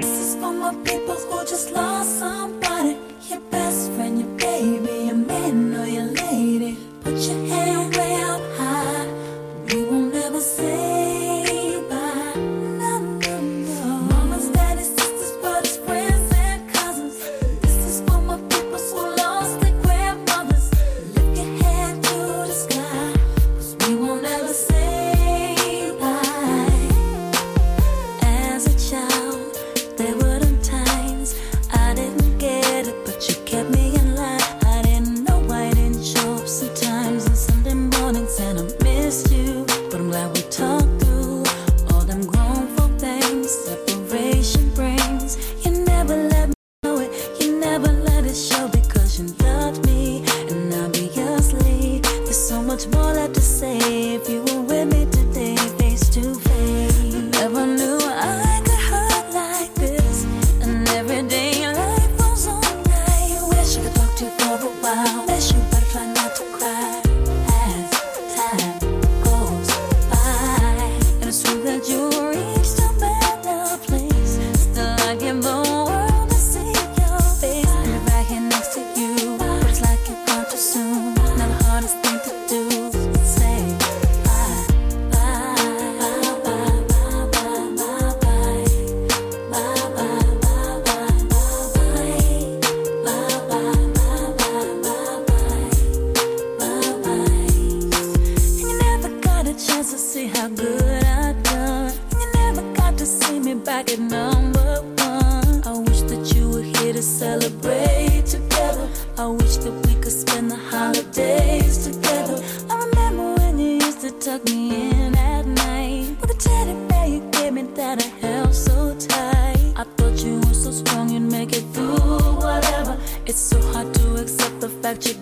This is for my people who just lost somebody. Your best friend, your baby, your man or your lady. Put your hand way up high. We will never say. much more left to say. to see me back at number one. I wish that you were here to celebrate together. I wish that we could spend the holidays together. I remember when you used to tuck me in at night. With a teddy bear, you gave me that I held so tight. I thought you were so strong, you'd make it through whatever. It's so hard to accept the fact you're.